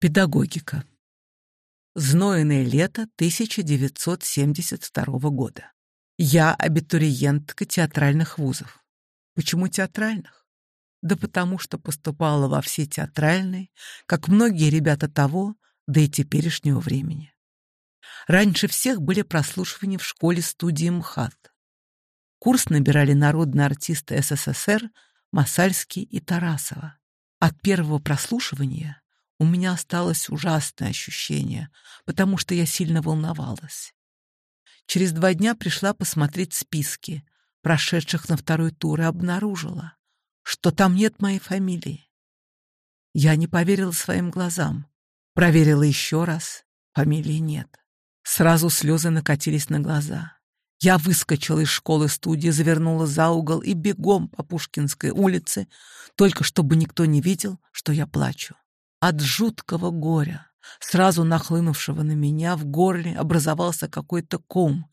Педагогика. Знойное лето 1972 года. Я абитуриентка театральных вузов. Почему театральных? Да потому что поступала во все театральные, как многие ребята того, да и теперешнего времени. Раньше всех были прослушивания в школе-студии МХАТ. Курс набирали народные артисты СССР Масальский и Тарасова. От первого прослушивания у меня осталось ужасное ощущение, потому что я сильно волновалась. Через два дня пришла посмотреть списки, прошедших на второй тур, и обнаружила, что там нет моей фамилии. Я не поверила своим глазам. Проверила еще раз. Фамилии нет. Сразу слезы накатились на глаза. Я выскочила из школы-студии, завернула за угол и бегом по Пушкинской улице, только чтобы никто не видел, что я плачу. От жуткого горя, сразу нахлынувшего на меня, в горле образовался какой-то ком,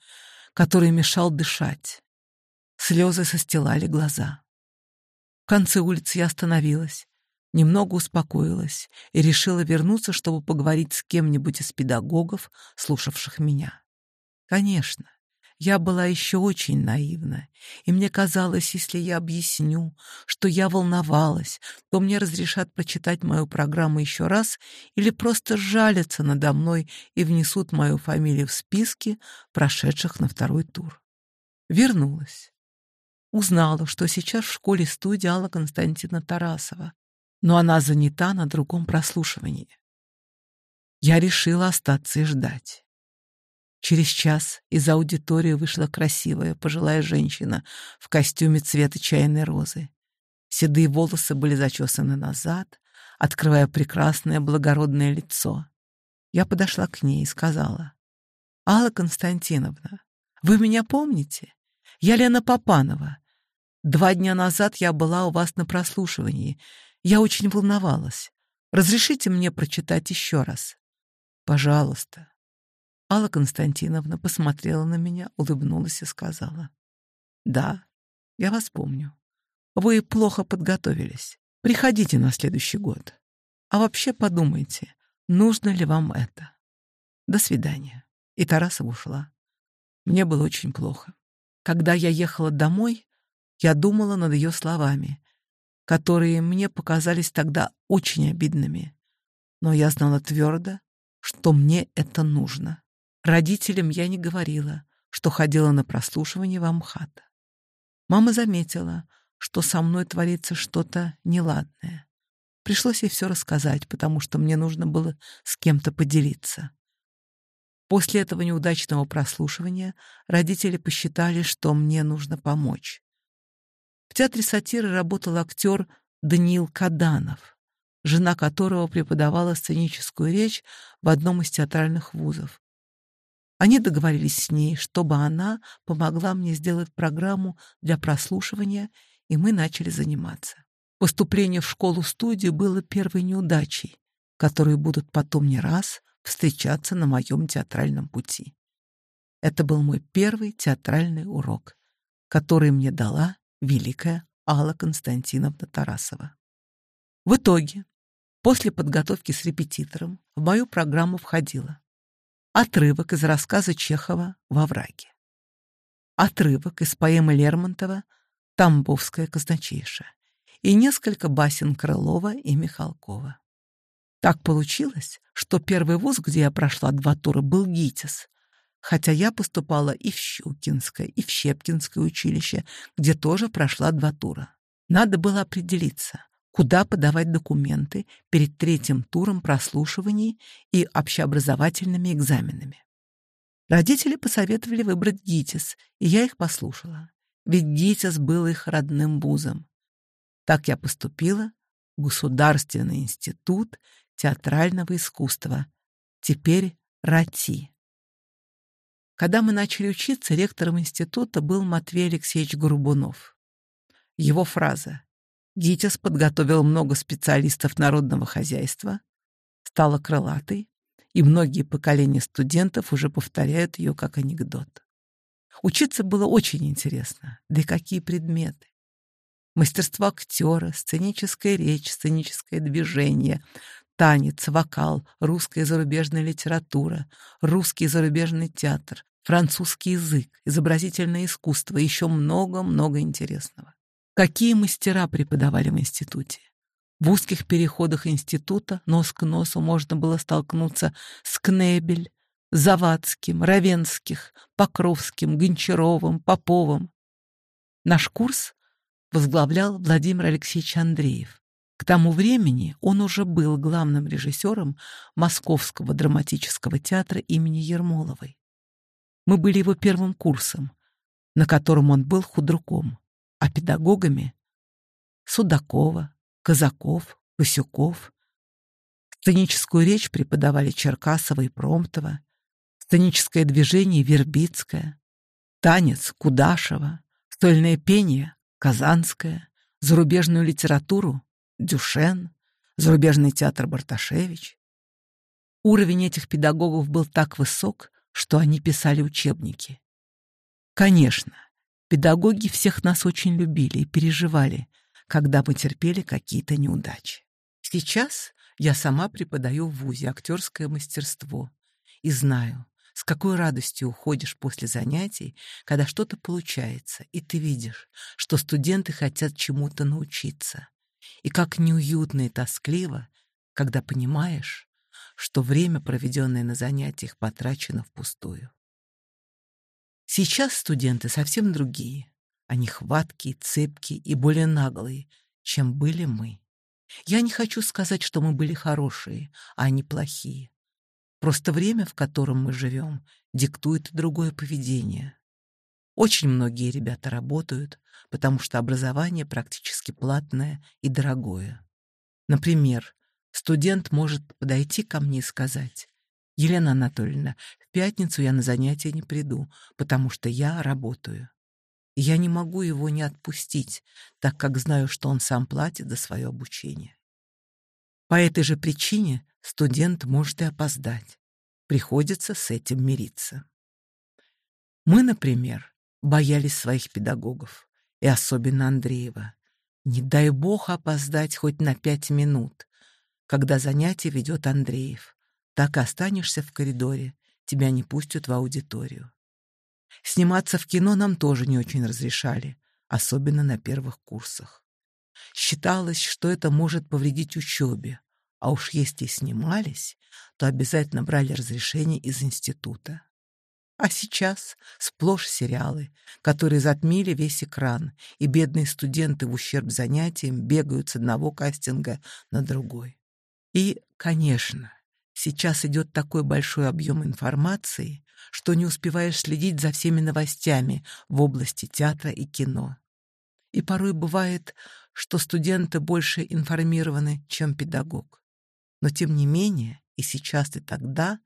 который мешал дышать. Слезы состилали глаза. В конце улицы я остановилась, немного успокоилась и решила вернуться, чтобы поговорить с кем-нибудь из педагогов, слушавших меня. Конечно, я была еще очень наивна, и мне казалось, если я объясню, что я волновалась, то мне разрешат прочитать мою программу еще раз или просто жалятся надо мной и внесут мою фамилию в списки прошедших на второй тур. Вернулась. Узнала, что сейчас в школе студия Алла Константина Тарасова, но она занята на другом прослушивании. Я решила остаться и ждать. Через час из аудитории вышла красивая пожилая женщина в костюме цвета чайной розы. Седые волосы были зачесаны назад, открывая прекрасное благородное лицо. Я подошла к ней и сказала, «Алла Константиновна, вы меня помните? Я Лена Попанова. Два дня назад я была у вас на прослушивании. Я очень волновалась. Разрешите мне прочитать еще раз?» «Пожалуйста», Алла Константиновна посмотрела на меня, улыбнулась и сказала. «Да, я вас помню. Вы плохо подготовились. Приходите на следующий год. А вообще подумайте, нужно ли вам это. До свидания». И Тарасова ушла. Мне было очень плохо. Когда я ехала домой, я думала над ее словами, которые мне показались тогда очень обидными. Но я знала твердо, что мне это нужно. Родителям я не говорила, что ходила на прослушивание в Амхат. Мама заметила, что со мной творится что-то неладное. Пришлось ей все рассказать, потому что мне нужно было с кем-то поделиться. После этого неудачного прослушивания родители посчитали, что мне нужно помочь. В театре сатиры работал актер Даниил Каданов, жена которого преподавала сценическую речь в одном из театральных вузов. Они договорились с ней, чтобы она помогла мне сделать программу для прослушивания, и мы начали заниматься. Поступление в школу-студию было первой неудачей, которые будут потом не раз встречаться на моем театральном пути. Это был мой первый театральный урок, который мне дала великая Алла Константиновна Тарасова. В итоге, после подготовки с репетитором, в мою программу входило Отрывок из рассказа Чехова «Во враге». Отрывок из поэмы Лермонтова «Тамбовская казначейша» и несколько басен Крылова и Михалкова. Так получилось, что первый вуз, где я прошла два тура, был ГИТИС, хотя я поступала и в Щукинское, и в Щепкинское училище, где тоже прошла два тура. Надо было определиться, куда подавать документы перед третьим туром прослушиваний и общеобразовательными экзаменами. Родители посоветовали выбрать ГИТИС, и я их послушала, ведь ГИТИС был их родным вузом. Так я поступила в Государственный институт театрального искусства, теперь РАТИ. Когда мы начали учиться, ректором института был Матвей Алексеевич Горбунов. Его фраза ГИТИС подготовил много специалистов народного хозяйства, стала крылатой, и многие поколения студентов уже повторяют ее как анекдот. Учиться было очень интересно, да и какие предметы. Мастерство актера, сценическая речь, сценическое движение, танец, вокал, русская и зарубежная литература, русский и зарубежный театр, французский язык, изобразительное искусство, еще много-много интересного. Какие мастера преподавали в институте? В узких переходах института нос к носу можно было столкнуться с Кнебель, Завадским, Равенских, Покровским, Гончаровым, Поповым. Наш курс возглавлял Владимир Алексеевич Андреев. К тому времени он уже был главным режиссером Московского драматического театра имени Ермоловой. Мы были его первым курсом, на котором он был худруком а педагогами Судакова, Казаков, Косюков. Сценическую речь преподавали Черкасова и Промтова, сценическое движение Вербицкое, танец Кудашева, стольное пение Казанское, зарубежную литературу Дюшен, зарубежный театр Барташевич. Уровень этих педагогов был так высок, что они писали учебники. Конечно, Педагоги всех нас очень любили и переживали, когда мы терпели какие-то неудачи. Сейчас я сама преподаю в ВУЗе актерское мастерство и знаю, с какой радостью уходишь после занятий, когда что-то получается, и ты видишь, что студенты хотят чему-то научиться. И как неуютно и тоскливо, когда понимаешь, что время, проведенное на занятиях, потрачено впустую. Сейчас студенты совсем другие. Они хваткие, цепкие и более наглые, чем были мы. Я не хочу сказать, что мы были хорошие, а они плохие. Просто время, в котором мы живем, диктует другое поведение. Очень многие ребята работают, потому что образование практически платное и дорогое. Например, студент может подойти ко мне и сказать, «Елена Анатольевна, в пятницу я на занятия не приду, потому что я работаю. Я не могу его не отпустить, так как знаю, что он сам платит за свое обучение. По этой же причине студент может и опоздать. Приходится с этим мириться. Мы, например, боялись своих педагогов, и особенно Андреева. Не дай бог опоздать хоть на пять минут, когда занятие ведет Андреев. Так и останешься в коридоре, тебя не пустят в аудиторию. Сниматься в кино нам тоже не очень разрешали, особенно на первых курсах. Считалось, что это может повредить учебе, а уж если и снимались, то обязательно брали разрешение из института. А сейчас сплошь сериалы, которые затмили весь экран, и бедные студенты в ущерб занятиям бегают с одного кастинга на другой. И, конечно, Сейчас идет такой большой объем информации, что не успеваешь следить за всеми новостями в области театра и кино. И порой бывает, что студенты больше информированы, чем педагог. Но тем не менее, и сейчас, и тогда,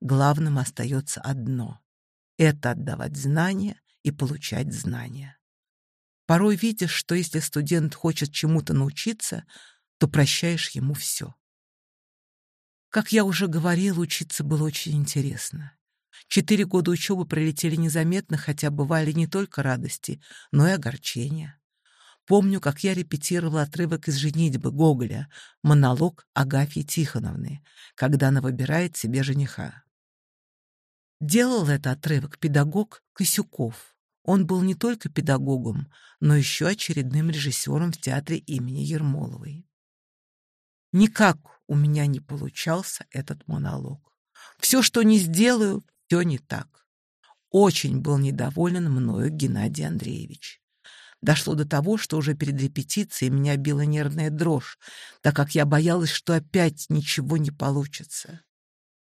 главным остается одно — это отдавать знания и получать знания. Порой видишь, что если студент хочет чему-то научиться, то прощаешь ему все. Как я уже говорил, учиться было очень интересно. Четыре года учебы пролетели незаметно, хотя бывали не только радости, но и огорчения. Помню, как я репетировала отрывок из «Женитьбы» Гоголя, монолог Агафьи Тихоновны, когда она выбирает себе жениха. Делал этот отрывок педагог Косюков. Он был не только педагогом, но еще очередным режиссером в театре имени Ермоловой. Никак у меня не получался этот монолог. Все, что не сделаю, все не так. Очень был недоволен мною Геннадий Андреевич. Дошло до того, что уже перед репетицией меня била нервная дрожь, так как я боялась, что опять ничего не получится.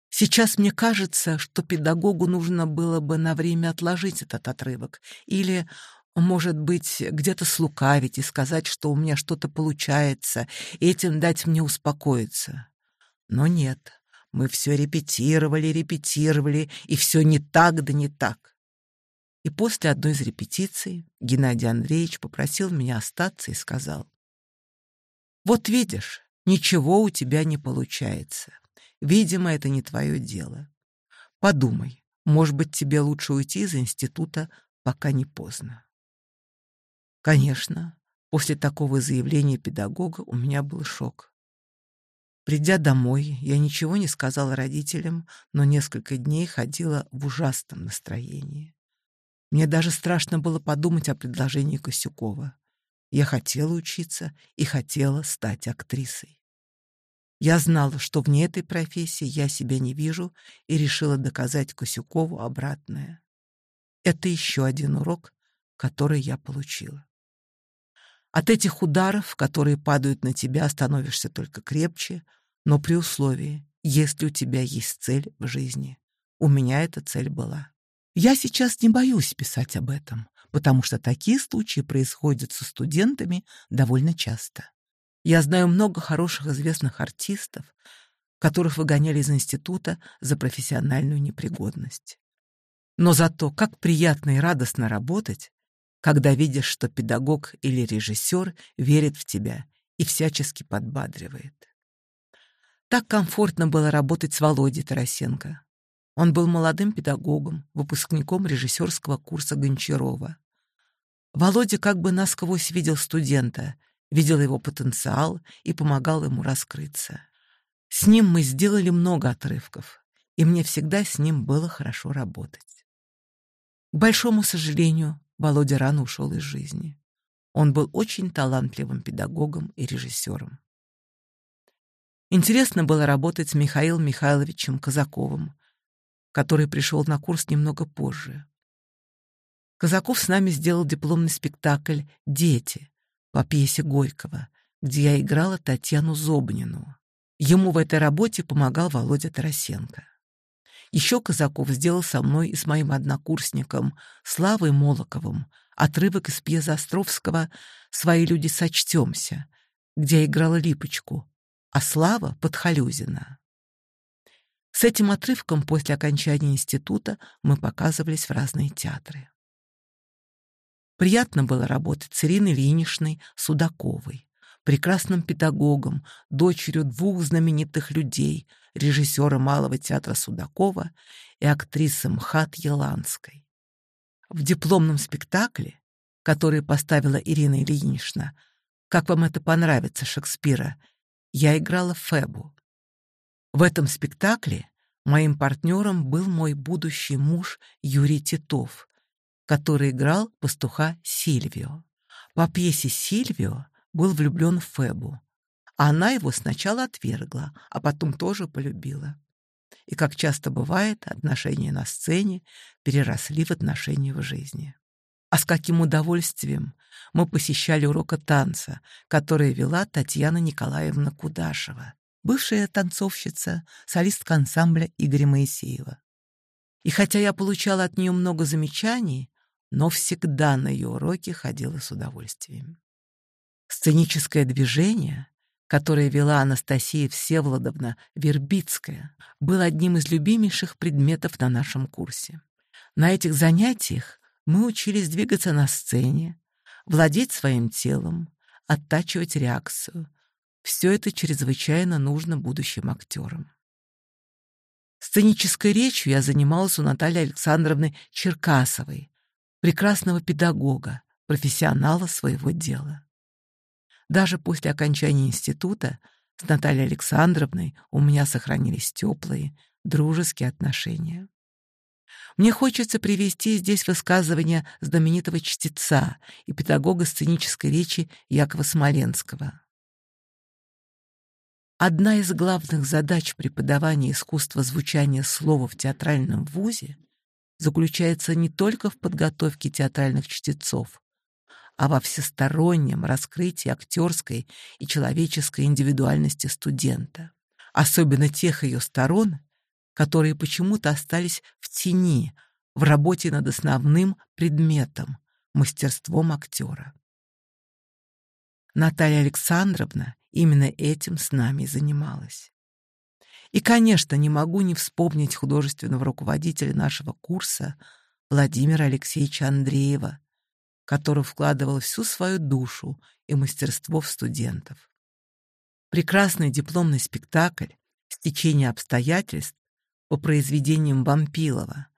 Сейчас мне кажется, что педагогу нужно было бы на время отложить этот отрывок или может быть, где-то слукавить и сказать, что у меня что-то получается, и этим дать мне успокоиться. Но нет, мы все репетировали, репетировали, и все не так да не так. И после одной из репетиций Геннадий Андреевич попросил меня остаться и сказал, «Вот видишь, ничего у тебя не получается. Видимо, это не твое дело. Подумай, может быть, тебе лучше уйти из института, пока не поздно». Конечно, после такого заявления педагога у меня был шок. Придя домой, я ничего не сказала родителям, но несколько дней ходила в ужасном настроении. Мне даже страшно было подумать о предложении Косюкова. Я хотела учиться и хотела стать актрисой. Я знала, что вне этой профессии я себя не вижу, и решила доказать Косюкову обратное. Это еще один урок, который я получила. От этих ударов, которые падают на тебя, становишься только крепче, но при условии, если у тебя есть цель в жизни. У меня эта цель была. Я сейчас не боюсь писать об этом, потому что такие случаи происходят со студентами довольно часто. Я знаю много хороших известных артистов, которых выгоняли из института за профессиональную непригодность. Но зато как приятно и радостно работать, когда видишь, что педагог или режиссер верит в тебя и всячески подбадривает. Так комфортно было работать с Володей Тарасенко. Он был молодым педагогом, выпускником режиссерского курса Гончарова. Володя как бы насквозь видел студента, видел его потенциал и помогал ему раскрыться. С ним мы сделали много отрывков, и мне всегда с ним было хорошо работать. К большому сожалению, Володя рано ушел из жизни. Он был очень талантливым педагогом и режиссером. Интересно было работать с Михаилом Михайловичем Казаковым, который пришел на курс немного позже. Казаков с нами сделал дипломный спектакль «Дети» по пьесе Горького, где я играла Татьяну Зобнину. Ему в этой работе помогал Володя Тарасенко. Еще Казаков сделал со мной и с моим однокурсником Славой Молоковым отрывок из пьесы Островского «Свои люди сочтемся», где я играла Липочку, а Слава — Подхалюзина. С этим отрывком после окончания института мы показывались в разные театры. Приятно было работать с Ириной Ильиничной Судаковой, прекрасным педагогом, дочерью двух знаменитых людей режиссера Малого театра Судакова и актрисы МХАТ Еланской. В дипломном спектакле, который поставила Ирина Ильинична, «Как вам это понравится» Шекспира, я играла Фебу. В этом спектакле моим партнером был мой будущий муж Юрий Титов, который играл пастуха Сильвио. По пьесе «Сильвио» был влюблен в Фебу, она его сначала отвергла, а потом тоже полюбила. И, как часто бывает, отношения на сцене переросли в отношения в жизни. А с каким удовольствием мы посещали урока танца, который вела Татьяна Николаевна Кудашева, бывшая танцовщица, солистка ансамбля Игоря Моисеева. И хотя я получала от нее много замечаний, но всегда на ее уроки ходила с удовольствием. Сценическое движение которые вела Анастасия Всеволодовна Вербицкая, был одним из любимейших предметов на нашем курсе. На этих занятиях мы учились двигаться на сцене, владеть своим телом, оттачивать реакцию. Все это чрезвычайно нужно будущим актерам. Сценической речью я занималась у Натальи Александровны Черкасовой, прекрасного педагога, профессионала своего дела. Даже после окончания института с Натальей Александровной у меня сохранились теплые, дружеские отношения. Мне хочется привести здесь высказывание знаменитого чтеца и педагога сценической речи Якова Смоленского. Одна из главных задач преподавания искусства звучания слова в театральном вузе заключается не только в подготовке театральных чтецов, а во всестороннем раскрытии актерской и человеческой индивидуальности студента, особенно тех ее сторон, которые почему-то остались в тени в работе над основным предметом — мастерством актера. Наталья Александровна именно этим с нами занималась. И, конечно, не могу не вспомнить художественного руководителя нашего курса Владимира Алексеевича Андреева, который вкладывал всю свою душу и мастерство в студентов. Прекрасный дипломный спектакль «Стечение обстоятельств» по произведениям Вампилова,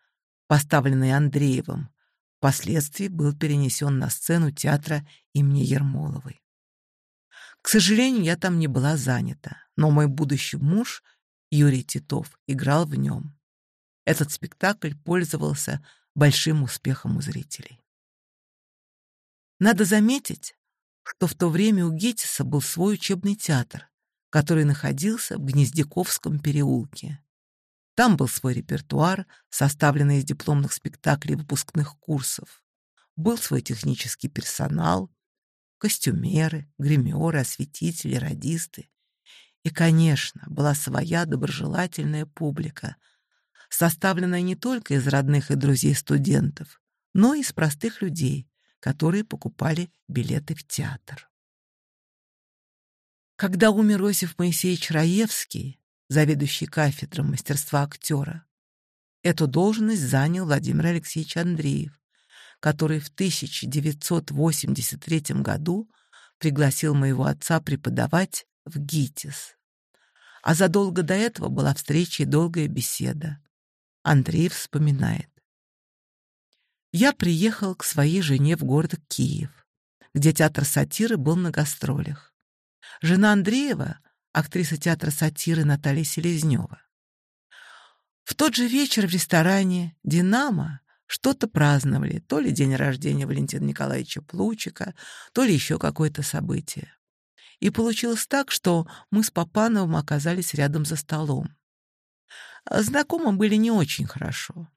поставленный Андреевым, впоследствии был перенесен на сцену театра имени Ермоловой. К сожалению, я там не была занята, но мой будущий муж, Юрий Титов, играл в нем. Этот спектакль пользовался большим успехом у зрителей. Надо заметить, что в то время у Гетиса был свой учебный театр, который находился в Гнездяковском переулке. Там был свой репертуар, составленный из дипломных спектаклей выпускных курсов. Был свой технический персонал, костюмеры, гримеры, осветители, радисты. И, конечно, была своя доброжелательная публика, составленная не только из родных и друзей студентов, но и из простых людей, которые покупали билеты в театр. Когда умер Осиф Моисеевич Раевский, заведующий кафедрой мастерства актера, эту должность занял Владимир Алексеевич Андреев, который в 1983 году пригласил моего отца преподавать в ГИТИС. А задолго до этого была встреча и долгая беседа. Андреев вспоминает я приехал к своей жене в город Киев, где театр сатиры был на гастролях. Жена Андреева — актриса театра сатиры Наталья Селезнева. В тот же вечер в ресторане «Динамо» что-то праздновали, то ли день рождения Валентина Николаевича Плучика, то ли еще какое-то событие. И получилось так, что мы с Папановым оказались рядом за столом. Знакомы были не очень хорошо.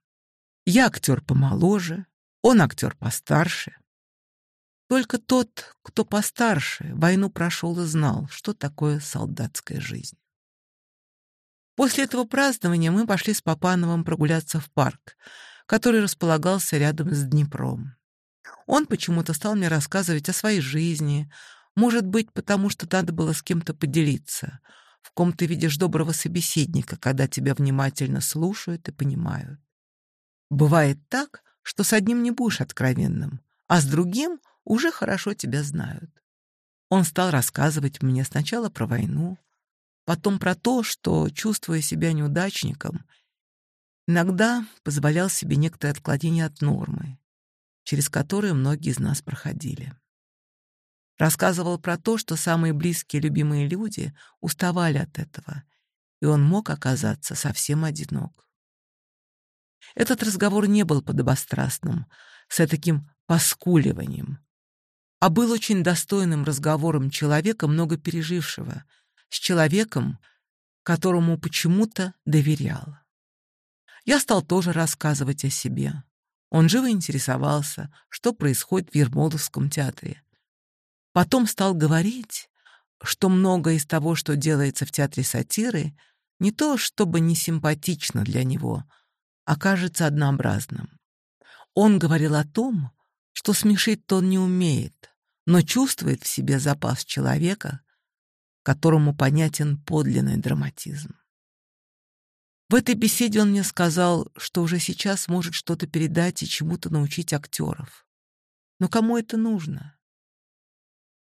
Я актер помоложе, он актер постарше. Только тот, кто постарше, войну прошел и знал, что такое солдатская жизнь. После этого празднования мы пошли с Папановым прогуляться в парк, который располагался рядом с Днепром. Он почему-то стал мне рассказывать о своей жизни, может быть, потому что надо было с кем-то поделиться, в ком ты видишь доброго собеседника, когда тебя внимательно слушают и понимают. Бывает так, что с одним не будешь откровенным, а с другим уже хорошо тебя знают. Он стал рассказывать мне сначала про войну, потом про то, что, чувствуя себя неудачником, иногда позволял себе некоторое отклонение от нормы, через которые многие из нас проходили. Рассказывал про то, что самые близкие любимые люди уставали от этого, и он мог оказаться совсем одинок. Этот разговор не был подобострастным, с таким поскуливанием, а был очень достойным разговором человека, много пережившего, с человеком, которому почему-то доверял. Я стал тоже рассказывать о себе. Он живо интересовался, что происходит в Ермоловском театре. Потом стал говорить, что многое из того, что делается в театре сатиры, не то чтобы не симпатично для него — окажется однообразным. Он говорил о том, что смешить-то он не умеет, но чувствует в себе запас человека, которому понятен подлинный драматизм. В этой беседе он мне сказал, что уже сейчас может что-то передать и чему-то научить актеров. Но кому это нужно?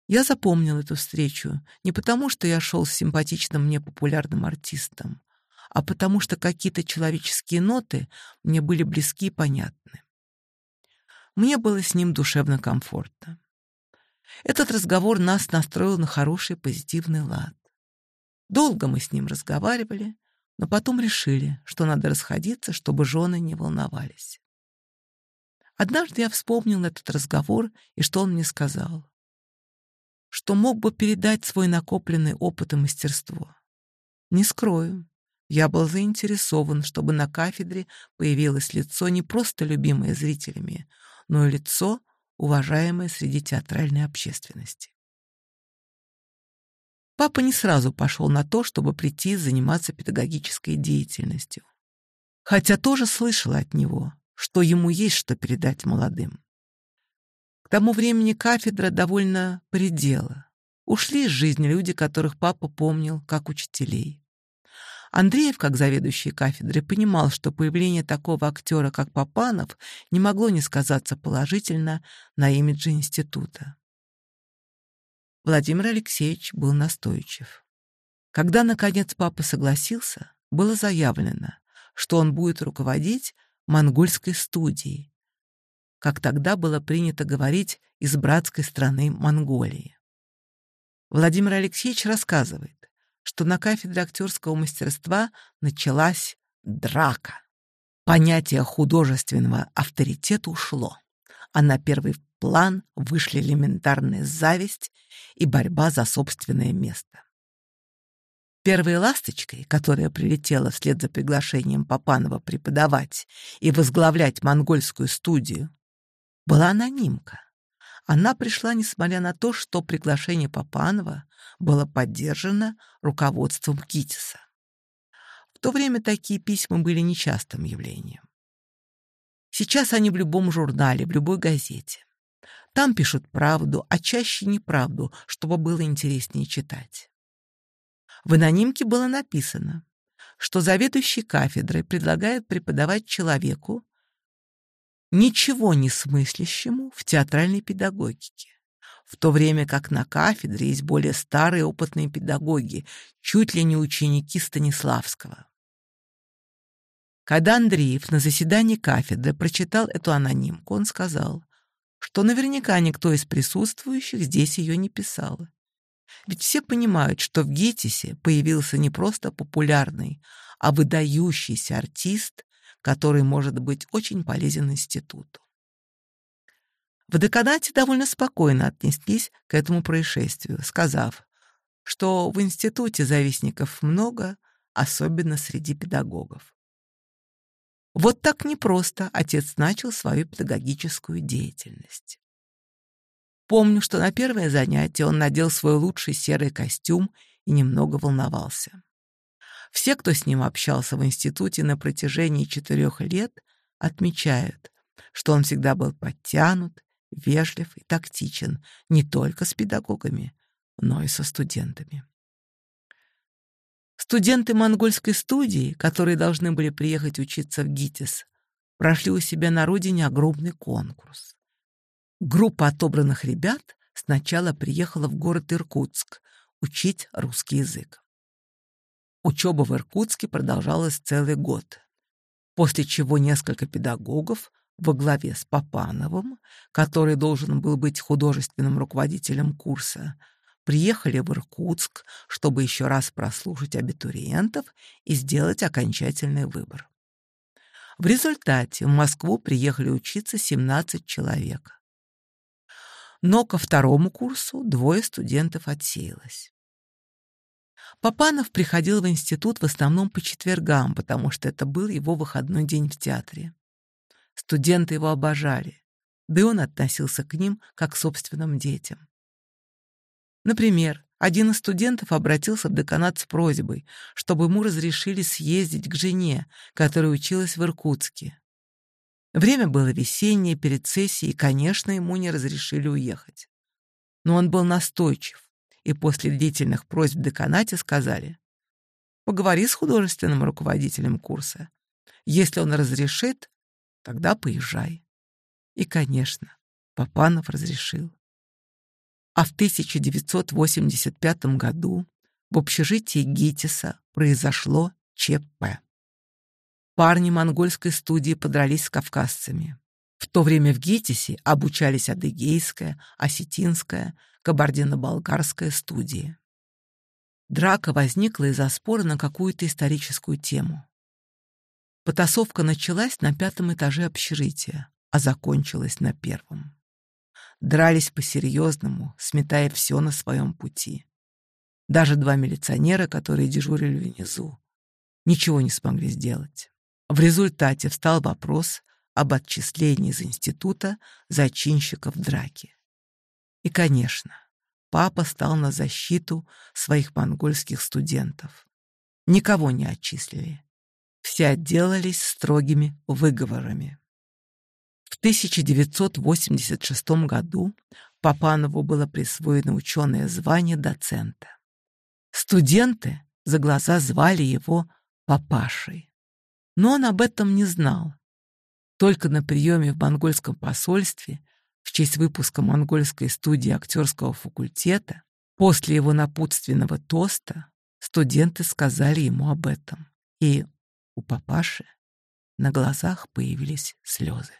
Я запомнил эту встречу не потому, что я шел с симпатичным мне популярным артистом, а потому что какие-то человеческие ноты мне были близки и понятны. Мне было с ним душевно комфортно. Этот разговор нас настроил на хороший позитивный лад. Долго мы с ним разговаривали, но потом решили, что надо расходиться, чтобы жены не волновались. Однажды я вспомнил этот разговор и что он мне сказал. Что мог бы передать свой накопленный опыт и мастерство. Не скрою, я был заинтересован, чтобы на кафедре появилось лицо не просто любимое зрителями, но и лицо, уважаемое среди театральной общественности. Папа не сразу пошел на то, чтобы прийти заниматься педагогической деятельностью. Хотя тоже слышала от него, что ему есть что передать молодым. К тому времени кафедра довольно предела. Ушли из жизни люди, которых папа помнил как учителей. Андреев, как заведующий кафедрой, понимал, что появление такого актера, как Папанов, не могло не сказаться положительно на имидже института. Владимир Алексеевич был настойчив. Когда, наконец, папа согласился, было заявлено, что он будет руководить монгольской студией, как тогда было принято говорить из братской страны Монголии. Владимир Алексеевич рассказывает, что на кафедре актерского мастерства началась драка. Понятие художественного авторитета ушло, а на первый план вышли элементарная зависть и борьба за собственное место. Первой ласточкой, которая прилетела вслед за приглашением Папанова преподавать и возглавлять монгольскую студию, была анонимка, она пришла, несмотря на то, что приглашение Папанова было поддержано руководством Китиса. В то время такие письма были нечастым явлением. Сейчас они в любом журнале, в любой газете. Там пишут правду, а чаще неправду, чтобы было интереснее читать. В анонимке было написано, что заведующий кафедрой предлагает преподавать человеку, ничего не смыслящему в театральной педагогике, в то время как на кафедре есть более старые опытные педагоги, чуть ли не ученики Станиславского. Когда Андреев на заседании кафедры прочитал эту анонимку, он сказал, что наверняка никто из присутствующих здесь ее не писал. Ведь все понимают, что в ГИТИСе появился не просто популярный, а выдающийся артист который может быть очень полезен институту. В деканате довольно спокойно отнеслись к этому происшествию, сказав, что в институте завистников много, особенно среди педагогов. Вот так непросто отец начал свою педагогическую деятельность. Помню, что на первое занятие он надел свой лучший серый костюм и немного волновался. Все, кто с ним общался в институте на протяжении четырех лет, отмечают, что он всегда был подтянут, вежлив и тактичен не только с педагогами, но и со студентами. Студенты монгольской студии, которые должны были приехать учиться в ГИТИС, прошли у себя на родине огромный конкурс. Группа отобранных ребят сначала приехала в город Иркутск учить русский язык. Учеба в Иркутске продолжалась целый год, после чего несколько педагогов во главе с Папановым, который должен был быть художественным руководителем курса, приехали в Иркутск, чтобы еще раз прослушать абитуриентов и сделать окончательный выбор. В результате в Москву приехали учиться 17 человек. Но ко второму курсу двое студентов отсеялось. Папанов приходил в институт в основном по четвергам, потому что это был его выходной день в театре. Студенты его обожали, да и он относился к ним как к собственным детям. Например, один из студентов обратился в деканат с просьбой, чтобы ему разрешили съездить к жене, которая училась в Иркутске. Время было весеннее, перед сессией, и, конечно, ему не разрешили уехать. Но он был настойчив и после длительных просьб деканате сказали «Поговори с художественным руководителем курса. Если он разрешит, тогда поезжай». И, конечно, Папанов разрешил. А в 1985 году в общежитии ГИТИСа произошло ЧП. Парни монгольской студии подрались с кавказцами. В то время в ГИТИСе обучались адыгейская, осетинская, Кабардино-Балкарская студия. Драка возникла из-за спора на какую-то историческую тему. Потасовка началась на пятом этаже общежития, а закончилась на первом. Дрались по-серьезному, сметая все на своем пути. Даже два милиционера, которые дежурили внизу, ничего не смогли сделать. В результате встал вопрос об отчислении из института зачинщиков драки. И, конечно, папа стал на защиту своих монгольских студентов. Никого не отчислили. Все отделались строгими выговорами. В 1986 году Папанову было присвоено ученое звание доцента. Студенты за глаза звали его Папашей. Но он об этом не знал. Только на приеме в монгольском посольстве – в честь выпуска монгольской студии актерского факультета, после его напутственного тоста студенты сказали ему об этом. И у папаши на глазах появились слезы.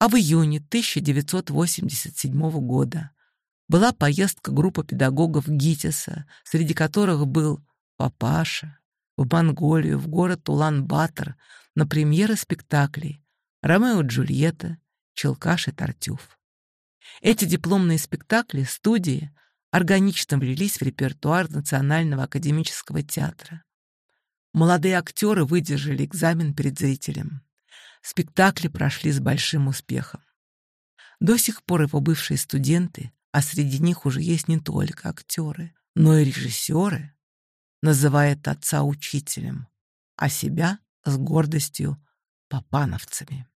А в июне 1987 года была поездка группы педагогов ГИТИСа, среди которых был Папаша, в Монголию, в город Улан-Батор, на премьеры спектаклей «Ромео и Джульетта», Челкаш и Тартюф. Эти дипломные спектакли, студии органично влились в репертуар Национального академического театра. Молодые актеры выдержали экзамен перед зрителем. Спектакли прошли с большим успехом. До сих пор его бывшие студенты, а среди них уже есть не только актеры, но и режиссеры, называют отца учителем, а себя с гордостью папановцами.